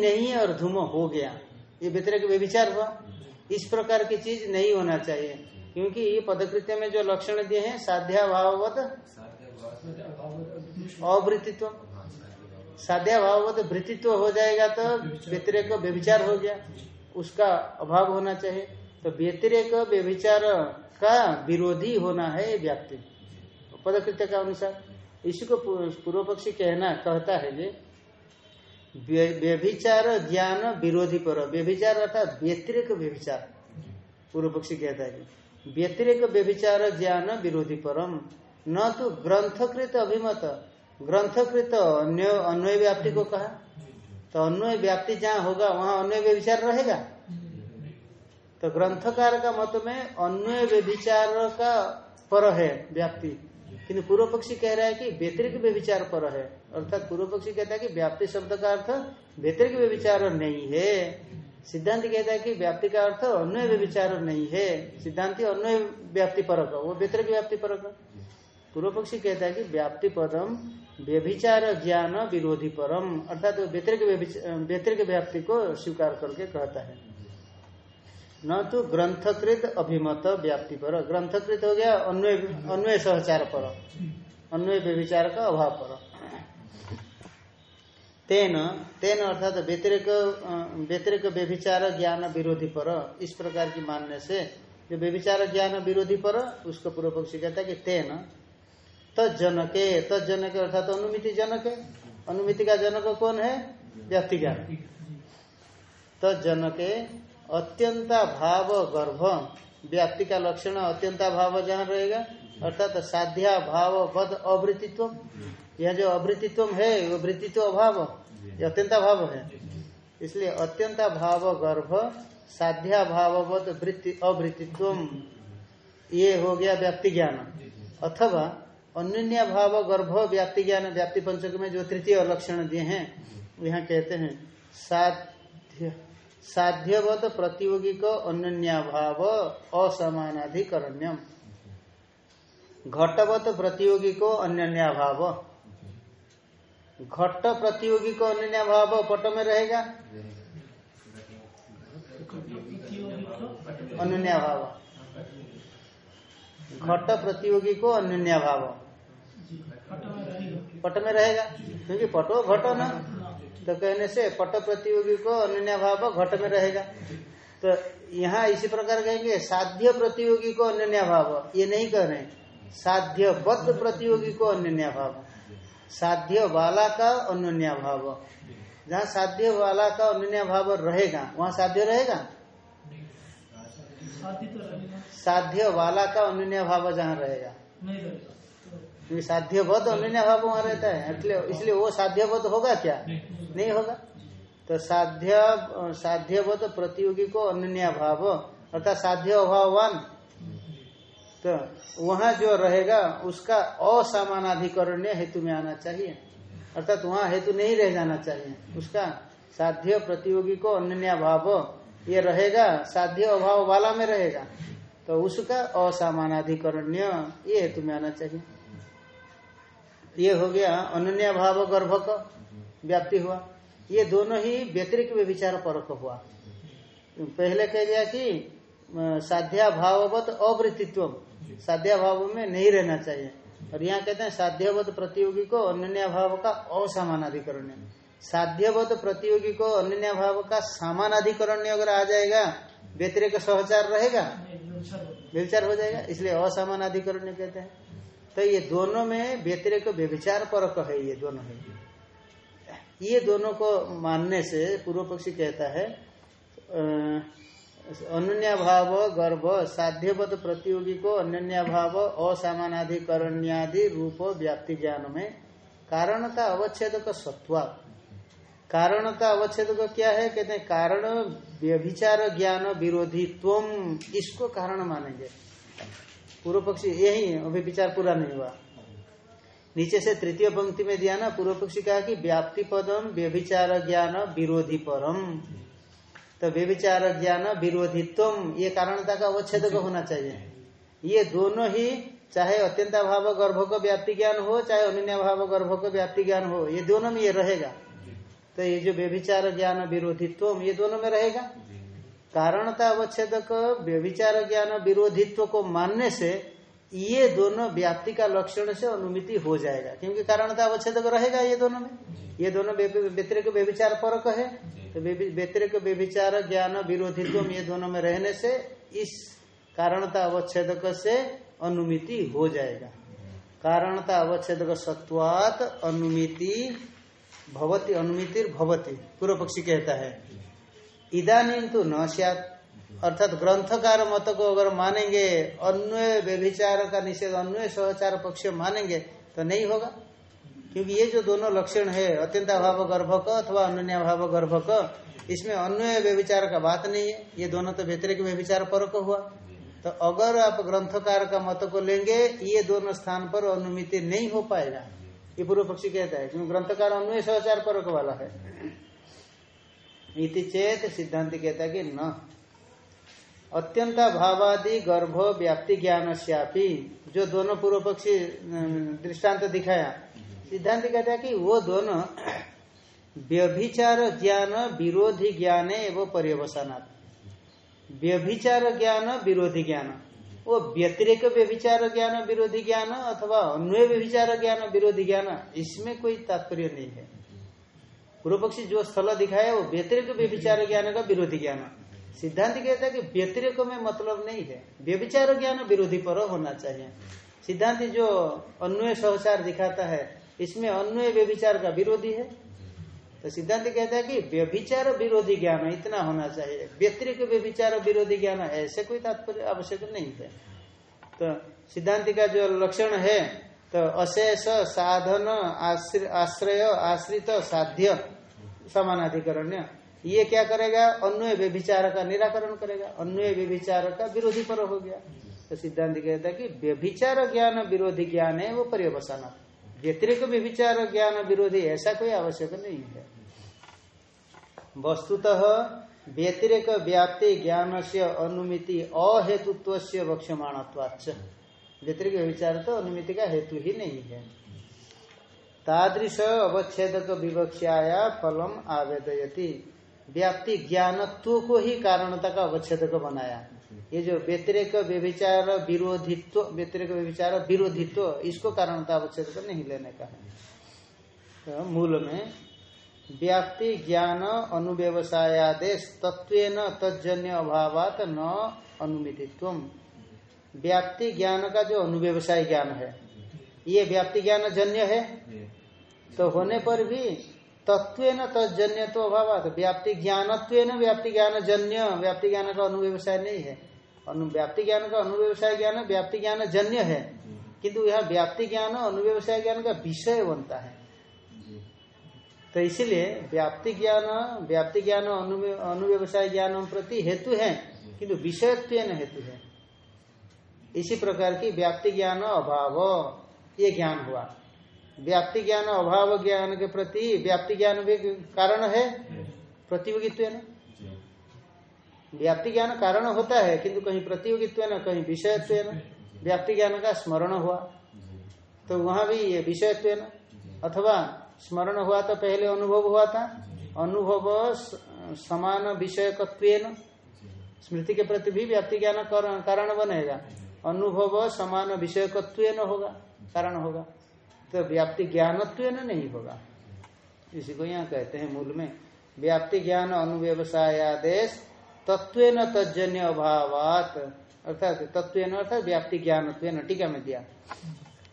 Speaker 3: नहीं है और धूमो हो गया। ये व्यतिरेक व्यभिचार हुआ। इस प्रकार की चीज़ नहीं होना चाहिए। क्योंकि ये पदकृत्य में जो लक्षण दिए हैं साध्या भाववत अवृत्तित्व साध्या भाववत वृत्तित्व हो जाएगा तो व्यतिरेक व्यभिचार हो गया। उसका अभाव होना चाहिए। तो व्यतिरेक व्यभिचार का विरोधी होना है व्याप्ति। पदकृत्य का अनुसार इसी को पूर्व पक्षी कहना, कहता है व्यभिचार ज्ञान विरोधी पर। व्यभिचार अर्थात व्यतिरिक व्यभिचार। पूर्व पक्षी कहता है व्यतिरिक व्यभिचार ज्ञान विरोधी परम। न तो ग्रंथकृत अभिमत, ग्रंथकृत अन्य अन्वय व्याप्ति को कहा। तो अन्वय व्याप्ति जहाँ होगा, वहाँ अन्वय व्यभिचार रहेगा? तो ग्रंथकार का मत में अन्वय व्यभिचार का पर है व्याप्ति। किंतु पूर्व पक्षी कह रहा है कि व्यतिरिक व्यभिचार पर है। अर्थात पूर्व पक्षी कहता है कि व्याप्ति शब्द का अर्थ व्यतिरिक व्यभिचार नहीं है। सिद्धांत कहता है कि व्याप्ति का अर्थ अन्वय व्यभिचार नहीं है। सिद्धांति अन्वय व्याप्ति परक, वो व्यतिरिक व्याप्ति परक। पूर्व पक्षी कहता है कि व्याप्ति पदम, व्यभिचार ज्ञान विरोधी परम, अर्थात व्यतिरिक व्याप्ति को स्वीकार करके कहता है। न तो ग्रंथकृत अभिमत व्याप्ति पर। ग्रंथकृत हो गया, अन्वय अन्वय सहचार पर। अन्वय व्यभिचार का अभाव पर। तेन तेन अर्थात व्यतिरिक व्यतिरिक व्यभिचार ज्ञान विरोधी पर। इस प्रकार की मानने से जो व्यभिचार ज्ञान विरोधी पर, उसको पूर्व पक्षी कहता है कि तेन तजनके तजनके अर्थात अनुमिति जनक है। अनुमिति का जनक कौन है? व्यक्ति ज्ञान तजनके अत्यंता भाव गर्भ व्याप्ति का लक्षण अत्यंता भाव जहाँ रहेगा, अर्थात साध्या भाव बद अवृत्तित्व यह जो अवृत्तित्व है, वो वृत्तित्व अभाव अत्यंता भाव है। इसलिए अत्यंता भाव गर्भ साध्या भाववत वृत्ति अवृत्तित्व ये हो गया व्याप्ति ज्ञान। अथवा अन्य भाव गर्भ, व्याप्ति ज्ञान, व्याप्ति पंचक में जो तृतीय लक्षण दिए हैं यहाँ कहते हैं, साध्य, साध्यवत प्रतियोगिक अन्यभाव असमानाधिकरण्यम। घटवत प्रतियोगी को अन्यभाव घट प्रतियोगी को अन्यभाव पट में रहेगा? अन्यभाव घट प्रतियोगी को अन्यभाव पट में रहेगा? क्योंकि पटो घटो ना। तो कहने से पट प्रतियोगी को अन्य भाव घट में रहेगा। तो यहाँ इसी प्रकार कहेंगे साध्य प्रतियोगी को अन्य भाव ये नहीं कह रहे साध्य बद्ध प्रतियोगी को अन्य भाव साध्य वाला का अन्य भाव जहाँ साध्य वाला का अन्य भाव रहेगा वहाँ साध्य रहेगा?
Speaker 5: शादी तो रहेगा।
Speaker 3: साध्य वाला का अन्य भाव जहाँ रहेगा। क्योंकि साध्यवत अन्य भाव वहाँ रहता है। इसलिए इसलिए वो साध्यवत होगा क्या? नहीं होगा। तो साध्य साध्यवत प्रतियोगी को अन्य भाव, अर्थात साध्य अभाववान तो वहाँ जो रहेगा, उसका असामानाधिकरण्य हेतु में आना चाहिए। अर्थात वहाँ हेतु नहीं रह जाना चाहिए। उसका साध्य प्रतियोगी को अन्य भाव, ये रहेगा, साध्य अभाव वाला में रहेगा। तो उसका असामानाधिकरण्य ये हेतु में आना चाहिए। ये हो गया अनन्या भाव गर्भ का व्याप्ति हुआ। ये दोनों ही व्यतिरिक विचार परक हुआ। पहले कह दिया कि साध्या भाववत अवृत्तित्व साध्या भाव में नहीं रहना चाहिए। और यहाँ कहते हैं साध्यवत प्रतियोगी को अन्य भाव का असामानाधिकरण। साध्यवत प्रतियोगी को अन्य भाव का सामानाधिकरण अगर आ जाएगा व्यतिरिक सहचार रहेगा।
Speaker 5: व्यविचार
Speaker 3: हो जाएगा इसलिए असामानाधिकरण कहते हैं। तो ये दोनों में व्यतिरिक व्यभिचार परक है, ये दोनों है। ये दोनों को मानने से पूर्व पक्षी कहता है भाव गर्भ, साध्यवत प्रतियोगी को अनन्या भाव असामानाधिकरण्यादि रूप व्याप्ति ज्ञान में कारणता अवच्छेद का सत्वा। कारणता अवच्छेद का क्या है? कहते हैं, कारण व्यभिचार ज्ञान विरोधी तुम इसको कारण मानेंगे। पूर्व पक्षी यही अभी विचार पूरा नहीं हुआ। नीचे से तृतीय पंक्ति में दिया ना पूर्व पक्षी कहा कि व्याप्ति पदम व्यभिचार ज्ञान विरोधी परम। तो व्यभिचार ज्ञान विरोधित्व ये कारणता का अवच्छेद होना चाहिए। ये दोनों ही चाहे अत्यंता भाव गर्भ का व्याप्ति ज्ञान हो चाहे अनन्या भाव गर्भ का व्याप्ति ज्ञान हो ये दोनों में ये रहेगा। तो ये जो व्यभिचार ज्ञान विरोधित्व ये दोनों में रहेगा। कारणता अवच्छेद व्यभिचार ज्ञान विरोधित्व को मानने से ये दोनों व्याप्ति का लक्षण से अनुमिति हो जाएगा। क्योंकि कारणता अवच्छेद रहेगा ये दोनों में। ये दोनों व्यतिरिक व्यभिचार परक है। तो व्यतिरिक व्यभिचार ज्ञान विरोधित्व ये दोनों में रहने से इस कारणता अवच्छेद से अनुमिति हो जाएगा। कारणता अवच्छेद सत्वात अनुमिति भवती अनुमिति भवती। पूर्व पक्षी कहता है इदानीम तो न अर्थात ग्रंथकार मत को अगर मानेंगे, अन्वय व्यभिचार का निषेध, अन्वय सहचार पक्ष मानेंगे तो नहीं होगा। क्योंकि ये जो दोनों लक्षण है अत्यंताभाव गर्भक अथवा अन्य भाव गर्भक इसमें अन्वय व्यभिचार का बात नहीं है। ये दोनों तो व्यतिरिक व्यभिचार परक हुआ। तो अगर आप ग्रंथकार का मत को लेंगे, ये दोनों स्थान पर अनुमिति नहीं हो पाएगा। ये पूर्व पक्षी कहता है, क्योंकि ग्रंथकार अन्वय सहचार परक वाला है। इति चेत सिद्धांत कहता कि न। अत्यंत भावादि गर्भ व्याप्ति ज्ञान श्यापी जो दोनों पूर्व पक्षी दृष्टांत दिखाया। सिद्धांत कहता है कि वो दोनों व्यभिचार ज्ञान विरोधी ज्ञान एवं पर्यवसानात्। व्यभिचार ज्ञान विरोधी ज्ञान। वो व्यतिरिक व्यभिचार ज्ञान विरोधी ज्ञान अथवा अन्वय व्यभिचार ज्ञान विरोधी ज्ञान, इसमें कोई तात्पर्य नहीं है। पूर्व पक्षी जो स्थल दिखाया वो व्यतिरिक व्यभिचार ज्ञान का विरोधी ज्ञान। सिद्धांत कहता है कि व्यतिरिक में मतलब नहीं है। व्यभिचार ज्ञान विरोधी पर होना चाहिए। सिद्धांत जो अन्वय सहचार दिखाता है इसमें अन्वय व्यभिचार का विरोधी है। तो सिद्धांत कहता है कि व्यभिचार विरोधी ज्ञान इतना होना चाहिए। व्यतिरिक व्यभिचार विरोधी ज्ञान ऐसे कोई तात्पर्य आवश्यक नहीं है। तो सिद्धांत का जो लक्षण है तो अशेष साधन आश्रय, आश्रित साध्य समानाधिकरण्य ये क्या करेगा? अन्वय व्यभिचार का निराकरण करेगा। अन्वय व्यभिचार का विरोधी पर हो गया। तो सिद्धांत कहता है कि व्यभिचार ज्ञान विरोधी ज्ञान है, वो पर्यवसाना। व्यतिरिक व्यभिचार ज्ञान विरोधी ऐसा कोई आवश्यक नहीं है। वस्तुतः व्यतिरिक व्याप्ति ज्ञान से अनुमिति अहेतुत्व से वक्षमाणत्वाच व्यतिरिक व्यभिचार तो अनुमिति का हेतु ही नहीं है। तादृश अवच्छेदक विवक्षाया फलम आवेदयती। व्याप्ति ज्ञानत्व को ही कारणता का अवच्छेदक बनाया। ये जो व्यतिरेक व्यभिचार विरोधित्व, व्यतिरेक व्यभिचार विरोधित्व, इसको कारणता अवच्छेदक नहीं लेने का है। तो मूल में व्याप्ति ज्ञान अनुव्यवसायादेश तत्व तजन्य अभावात न अनुमितित्व व्याप्ति ज्ञान का जो अनुव्यवसाय ज्ञान है ये व्याप्ति ज्ञान जन्य है? तो होने पर भी तत्व न तजन्य तो अभाव व्याप्ति ज्ञान व्याप्ति ज्ञान जन्य। व्याप्ति ज्ञान का अनुव्यवसाय नहीं है। व्याप्ति ज्ञान का अनुव्यवसाय ज्ञान व्याप्ति ज्ञान जन्य है। किंतु यह व्याप्ति ज्ञान अनुव्यवसाय ज्ञान का विषय बनता है। तो इसीलिए व्याप्ति ज्ञान व्याप्ति ज्ञान अनुव्यवसाय ज्ञान प्रति हेतु है किंतु विषयत्व हेतु है। इसी प्रकार की व्याप्ति ज्ञान अभाव। ये ज्ञान हुआ। व्याप्ति ज्ञान अभाव ज्ञान के प्रति व्याप्ति ज्ञान भी कारण है? प्रतियोगित्व न? व्याप्ति ज्ञान कारण होता है, किंतु कहीं प्रतियोगित्व न, कहीं विषयत्व न? व्याप्ति ज्ञान का स्मरण हुआ। तो वहाँ भी ये विषयत्व न? अथवा स्मरण हुआ तो पहले अनुभव हुआ था? अनुभव समान विषयकत्व स्मृति के प्रति भी व्याप्ति ज्ञान कारण बनेगा। अनुभव समान विषयकत्व न होगा कारण होगा। तो व्याप्ति ज्ञानत्व न नहीं होगा। इसी को यहाँ कहते हैं मूल में, व्याप्ति ज्ञान अनुव्यवसायादेश तत्व न तजन्य अभाव अर्थात तत्व अर्थात व्याप्ति ज्ञान टीका में दिया।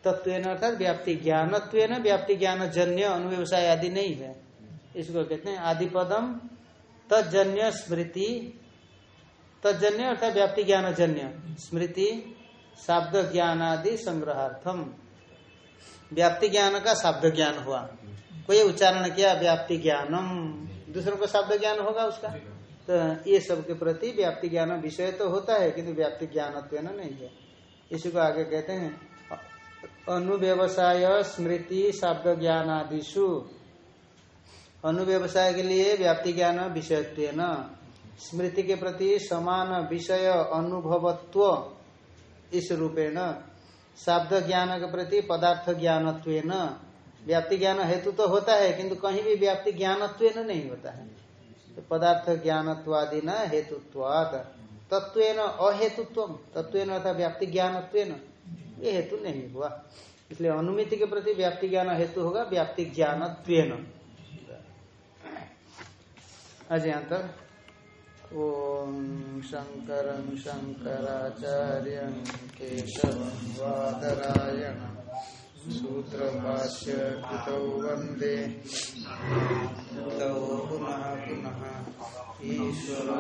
Speaker 3: तत्व अर्थात व्याप्ति ज्ञानत्व व्याप्ति ज्ञान जन्य अनुव्यवसाय आदि नहीं है। इसको कहते हैं आदिपदम तजन्य स्मृति तजन्य अर्थात व्याप्ति ज्ञान जन्य स्मृति, शाब्द ज्ञान आदि संग्रहार्थम। व्याप्ति ज्ञान का शाब्द ज्ञान हुआ। कोई उच्चारण किया, व्याप्ति ज्ञानम। दूसरों को शब्द ज्ञान होगा उसका। तो ये सब के प्रति व्याप्ति ज्ञान विषय तो होता है, किंतु व्याप्ति ज्ञान नहीं है। इसी को आगे कहते हैं, अनुव्यवसाय स्मृति शब्द ज्ञान आदिशु अनुव्यवसाय के लिए व्याप्ति ज्ञान विषयत्व स्मृति के प्रति समान विषय अनुभवत्व, इस रूपेण, शब्द ज्ञान के प्रति पदार्थ ज्ञानत्व व्याप्ति ज्ञान हेतु तो होता है, किंतु कहीं भी व्याप्ति ज्ञानत्व नहीं होता है। तो पदार्थ ज्ञानत्वादि न हेतुत्वाद तत्व अहेतुत्व तत्व अर्थात व्याप्ति ज्ञानत्व ये हेतु नहीं हुआ। इसलिए अनुमिति के प्रति व्याप्ति ज्ञान हेतु होगा, व्याप्ति ज्ञान आज यहाँ तक ओम शंकर शंकराचार्य केशव वादरायण सूत्र भाष्य कृतौ वंदे तौ पुनः पुनः ईश्वर